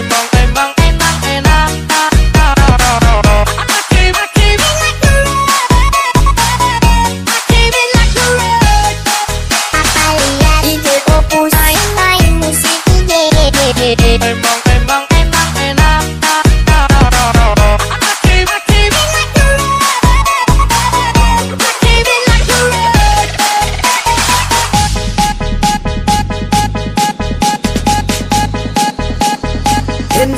Bang.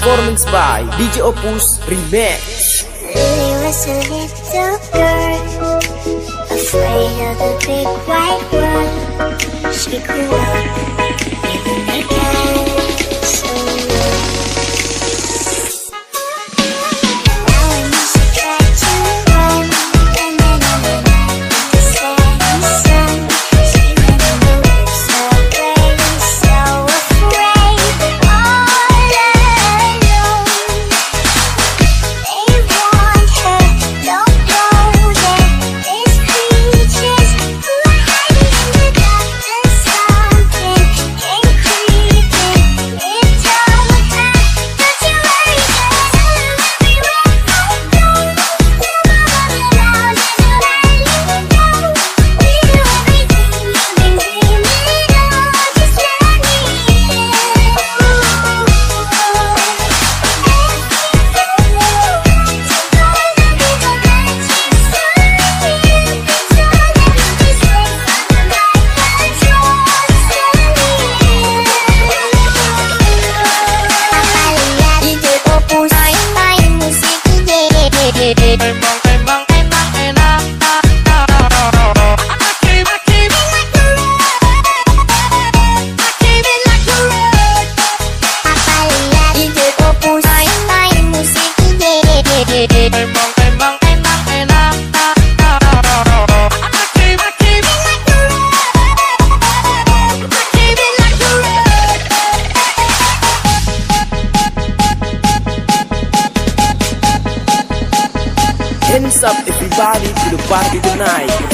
performance by DJ Opus Remix. You was a little girl, afraid of the big white world. She grew up in the